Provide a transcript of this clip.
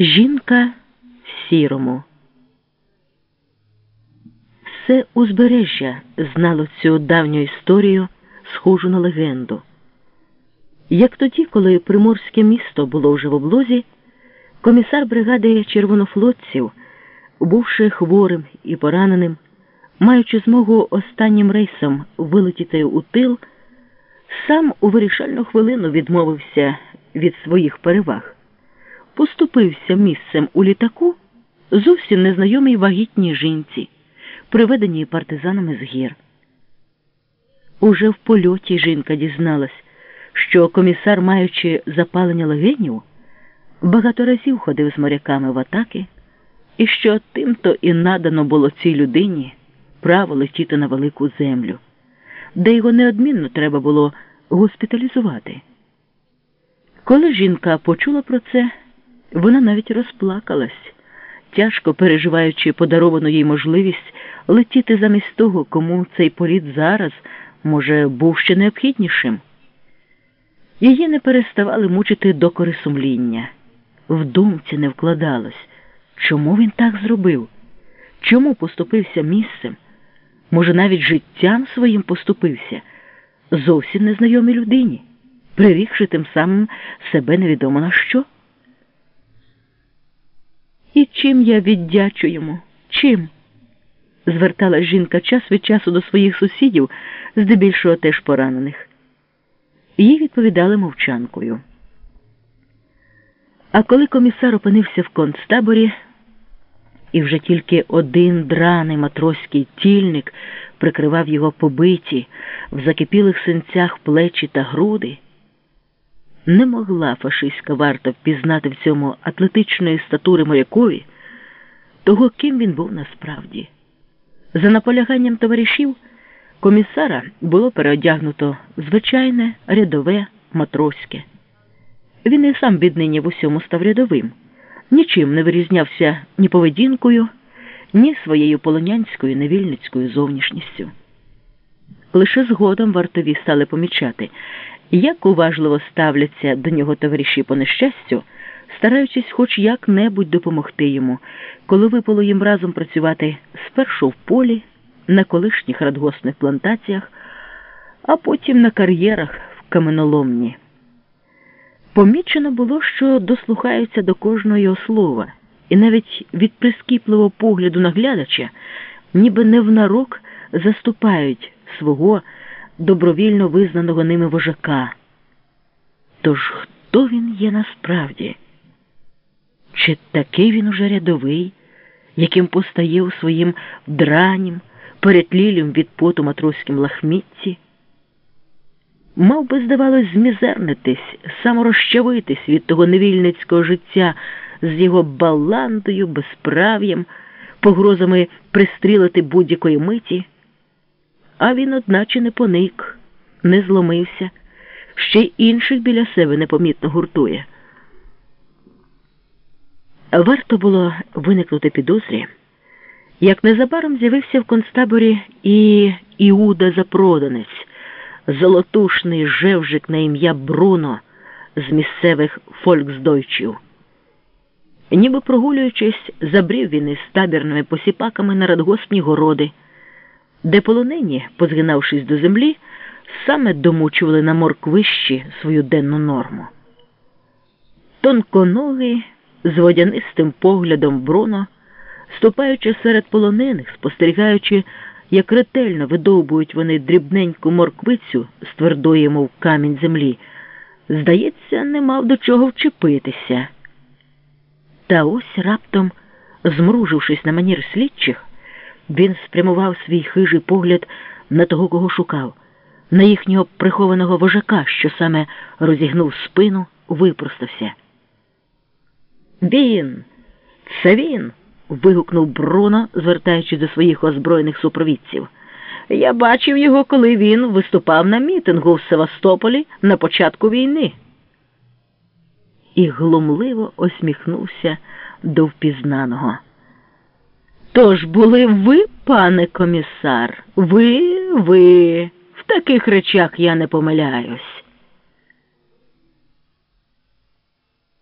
Жінка в сірому. Все узбережжя знало цю давню історію, схожу на легенду. Як тоді, коли приморське місто було вже в облозі, комісар бригади червонофлотців, бувши хворим і пораненим, маючи змогу останнім рейсом вилетіти у тил, сам у вирішальну хвилину відмовився від своїх переваг поступився місцем у літаку зовсім незнайомій вагітній жінці, приведеній партизанами з гір. Уже в польоті жінка дізналась, що комісар, маючи запалення легенів, багато разів ходив з моряками в атаки, і що тимто і надано було цій людині право летіти на велику землю, де його неодмінно треба було госпіталізувати. Коли жінка почула про це, вона навіть розплакалась, тяжко переживаючи подаровану їй можливість летіти замість того, кому цей політ зараз, може, був ще необхіднішим. Її не переставали мучити докори сумління. В думці не вкладалось, чому він так зробив, чому поступився місцем, може, навіть життям своїм поступився, зовсім незнайомій людині, прирікши тим самим себе невідомо на що. Чим я віддячу йому? Чим? звертала жінка час від часу до своїх сусідів, здебільшого теж поранених. Їй відповідали мовчанкою. А коли комісар опинився в концтаборі, і вже тільки один драний матроський тільник прикривав його побиті в закипілих синцях плечі та груди. Не могла фашистська варта впізнати в цьому атлетичної статури морякові того, ким він був насправді. За наполяганням товаришів комісара було переодягнуто звичайне рядове матроське. Він і сам віднині в усьому став рядовим, нічим не вирізнявся ні поведінкою, ні своєю полонянською невільницькою зовнішністю. Лише згодом вартові стали помічати. Як уважливо ставляться до нього товариші по нещастю, стараючись хоч як-небудь допомогти йому, коли випало їм разом працювати спершу в полі, на колишніх радгосних плантаціях, а потім на кар'єрах в каменоломні. Помічено було, що дослухаються до кожного його слова, і навіть від прискіпливого погляду наглядача, ніби не внарок заступають свого добровільно визнаного ними вожака. Тож хто він є насправді? Чи такий він уже рядовий, яким постає у своїм дранім, перетлілім від поту матроським лахмітці? Мав би, здавалось, змізернитись, саморозчавитись від того невільницького життя з його баландою, безправ'ям, погрозами пристрілити будь-якої миті. А він, одначе, не поник, не зломився, ще й інших біля себе непомітно гуртує. Варто було виникнути підозрі, як незабаром з'явився в концтаборі і Іуда Запроданець, золотушний жевжик на ім'я Бруно з місцевих фольксдойчів. Ніби прогулюючись, забрів він із табірними посіпаками на радгоспні городи де полонені, позгинавшись до землі, саме домучували на морквищі свою денну норму. Тонконогий, з водянистим поглядом Бруно, ступаючи серед полонених, спостерігаючи, як ретельно видовбують вони дрібненьку морквицю з твердої, мов камінь землі, здається, не мав до чого вчепитися. Та ось раптом, змружившись на манір слідчих, він спрямував свій хижий погляд на того, кого шукав, на їхнього прихованого вожака, що саме розігнув спину, випростався. Він, це він. вигукнув Бруно, звертаючись до своїх озброєних супровідців. Я бачив його, коли він виступав на мітингу в Севастополі на початку війни. І глумливо усміхнувся до впізнаного. Тож були ви, пане комісар, ви, ви, в таких речах я не помиляюсь.